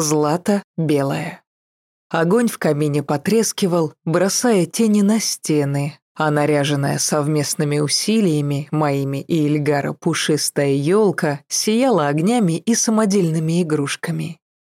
Злата белая. Огонь в камине потрескивал, бросая тени на стены, а наряженная совместными усилиями моими и Ильгара пушистая елка сияла огнями и самодельными игрушками.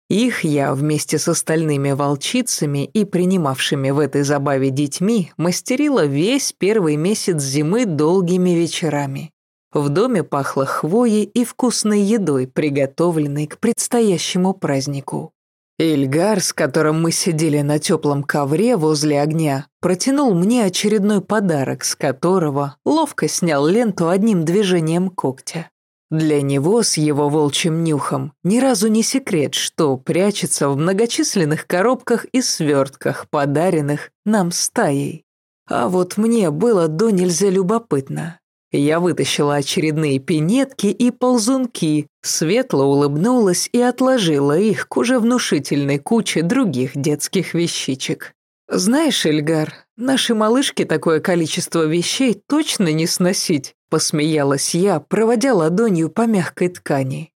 Их я вместе с остальными волчицами и принимавшими в этой забаве детьми мастерила весь первый месяц зимы долгими вечерами. В доме пахло хвоей и вкусной едой, приготовленной к предстоящему празднику. Ильгар, с которым мы сидели на теплом ковре возле огня, протянул мне очередной подарок, с которого ловко снял ленту одним движением когтя. Для него с его волчьим нюхом ни разу не секрет, что прячется в многочисленных коробках и свертках, подаренных нам стаей. А вот мне было до нельзя любопытно. Я вытащила очередные пинетки и ползунки, светло улыбнулась и отложила их к уже внушительной куче других детских вещичек. «Знаешь, Эльгар, нашей малышке такое количество вещей точно не сносить», посмеялась я, проводя ладонью по мягкой ткани.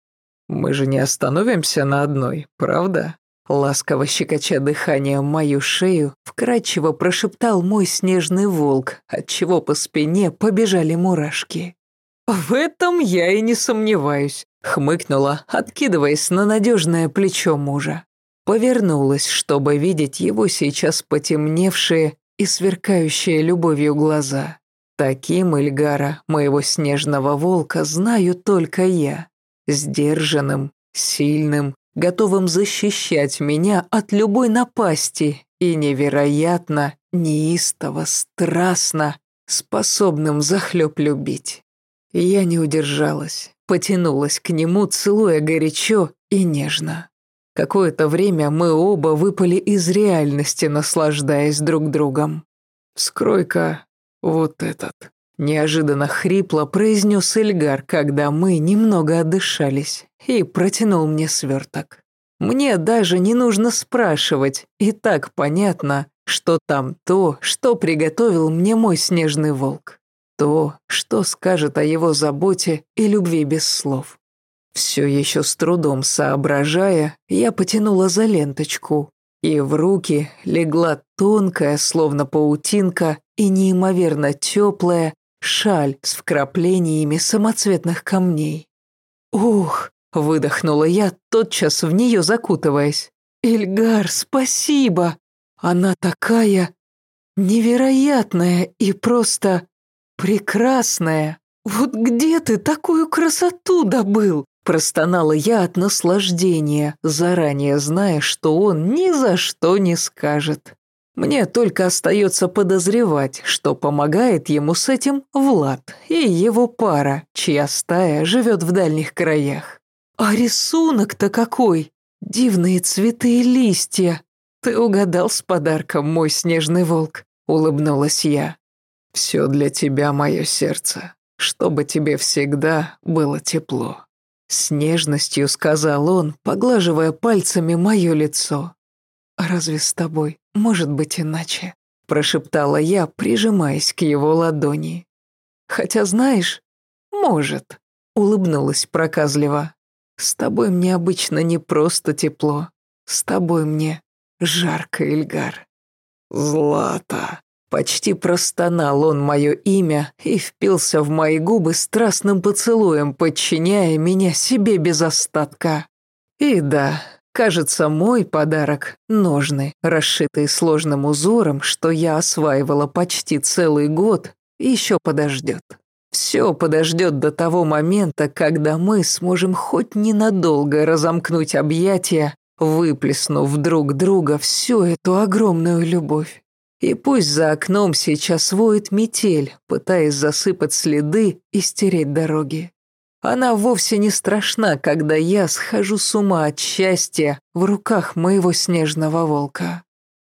«Мы же не остановимся на одной, правда?» Ласково щекоча дыханием мою шею, вкрадчиво прошептал мой снежный волк, отчего по спине побежали мурашки. «В этом я и не сомневаюсь», — хмыкнула, откидываясь на надежное плечо мужа. Повернулась, чтобы видеть его сейчас потемневшие и сверкающие любовью глаза. Таким Ильгара, моего снежного волка, знаю только я. Сдержанным, сильным, готовым защищать меня от любой напасти и невероятно, неистово, страстно, способным захлеб любить. Я не удержалась, потянулась к нему, целуя горячо и нежно. Какое-то время мы оба выпали из реальности, наслаждаясь друг другом. «Вскрой-ка вот этот», – неожиданно хрипло произнес Эльгар, когда мы немного отдышались, и протянул мне сверток. Мне даже не нужно спрашивать, и так понятно, что там то, что приготовил мне мой снежный волк. То, что скажет о его заботе и любви без слов. Все еще с трудом соображая, я потянула за ленточку, и в руки легла тонкая, словно паутинка, и неимоверно теплая шаль с вкраплениями самоцветных камней. «Ух!» – выдохнула я, тотчас в нее закутываясь. «Эльгар, спасибо! Она такая невероятная и просто прекрасная! Вот где ты такую красоту добыл?» Простонала я от наслаждения, заранее зная, что он ни за что не скажет. Мне только остается подозревать, что помогает ему с этим Влад и его пара, чья стая живет в дальних краях. А рисунок-то какой! Дивные цветы и листья! Ты угадал с подарком, мой снежный волк, улыбнулась я. Все для тебя, мое сердце, чтобы тебе всегда было тепло. С нежностью сказал он, поглаживая пальцами мое лицо. «Разве с тобой может быть иначе?» Прошептала я, прижимаясь к его ладони. «Хотя, знаешь, может», — улыбнулась проказливо. «С тобой мне обычно не просто тепло. С тобой мне жарко, Ильгар». «Злата», Почти простонал он мое имя и впился в мои губы страстным поцелуем, подчиняя меня себе без остатка. И да, кажется, мой подарок — ножны, расшитые сложным узором, что я осваивала почти целый год, еще подождет. Все подождет до того момента, когда мы сможем хоть ненадолго разомкнуть объятия, выплеснув друг друга всю эту огромную любовь. И пусть за окном сейчас воет метель, пытаясь засыпать следы и стереть дороги. Она вовсе не страшна, когда я схожу с ума от счастья в руках моего снежного волка.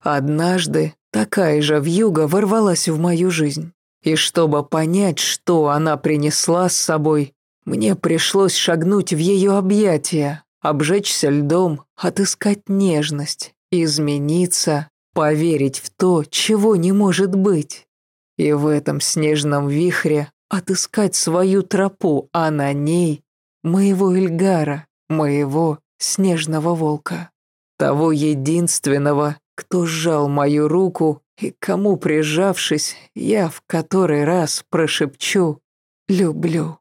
Однажды такая же вьюга ворвалась в мою жизнь. И чтобы понять, что она принесла с собой, мне пришлось шагнуть в ее объятия, обжечься льдом, отыскать нежность, измениться Поверить в то, чего не может быть. И в этом снежном вихре отыскать свою тропу, а на ней моего Эльгара, моего снежного волка. того единственного, кто сжал мою руку и кому, прижавшись, я в который раз прошепчу «люблю».